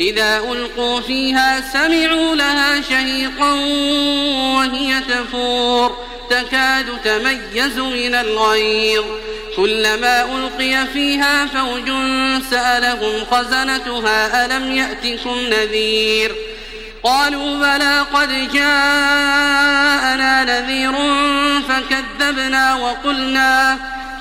إذا ألقوا فيها سمعوا لها شهيقا وهي تفور. تكاد تميز من الغيظ. كلما ألقي فيها فوج سألهم خزنتها ألم يأتكم نذير. قالوا بلى قد جاءنا نذير فكذبنا وقلنا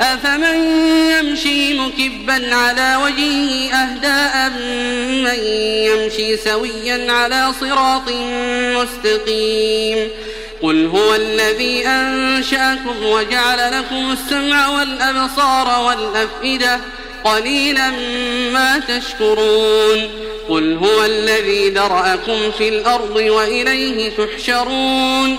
أفمن يمشي مكبا على وجهه أهداء من يمشي سويا على صراط مستقيم قل هو الذي أنشأكم وجعل لكم السمع والأبصار والأفئدة قليلا ما تشكرون قل هو الذي ذرأكم في الأرض وإليه تحشرون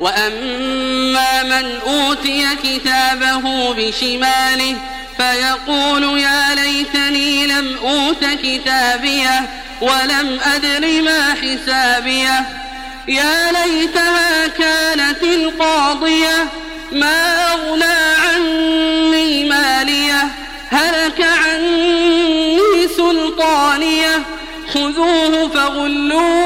وأما من أوتي كتابه بشماله فيقول يا ليتني لم أوت كتابيه ولم أدر ما حسابيه يا ليتها كانت القاضية ما أغنى عني ماليه هلك عني سلطانيه خذوه فغلوه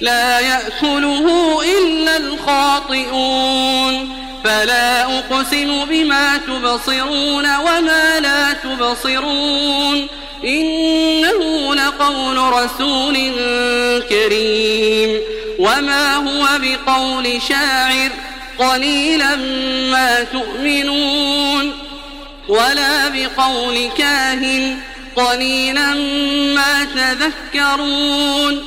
لا يأكله إلا الخاطئون. فلا أقسم بما تبصرون وما لا تبصرون. إنه لقول رسول كريم. وما هو بقول شاعر قليلا ما تؤمنون. ولا بقول كاهن قليلا ما تذكرون.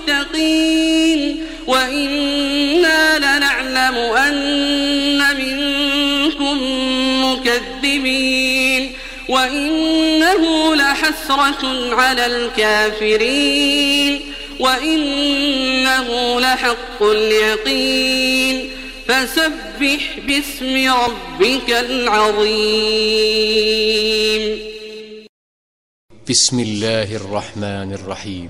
وإنا لنعلم أن منكم مكذبين وإنه لحسرة على الكافرين وإنه لحق اليقين. فسبح باسم ربك العظيم. بسم الله الرحمن الرحيم.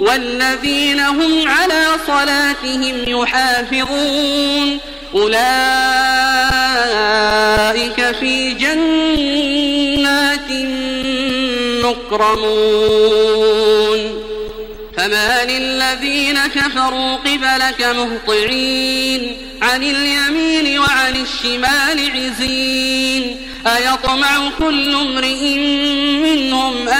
والذين هم على صلاتهم يحافظون. أولئك في جنات مكرمون. فما للذين كفروا قبلك مهطعين. عن اليمين وعن الشمال عزين. أيطمع كل امرئ منهم أن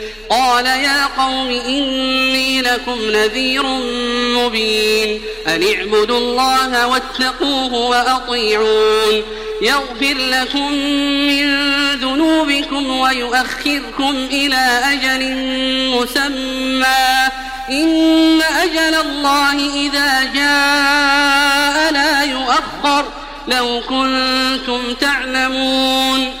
قال يا قوم إني لكم نذير مبين. أن اعبدوا الله واتقوه وأطيعون. يغفر لكم من ذنوبكم ويؤخركم إلى أجل مسمى. إن أجل الله إذا جاء لا يؤخر. لو كنتم تعلمون.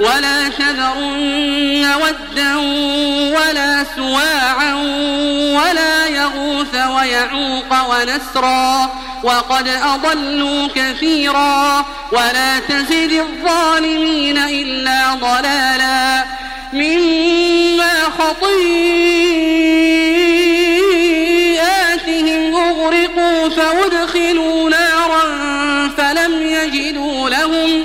ولا تذرن ودا ولا سواعا ولا يغوث ويعوق ونسرا وقد أضلوا كثيرا ولا تزد الظالمين إلا ضلالا مما خطيئاتهم أغرقوا فأدخلوا نارا فلم يجدوا لهم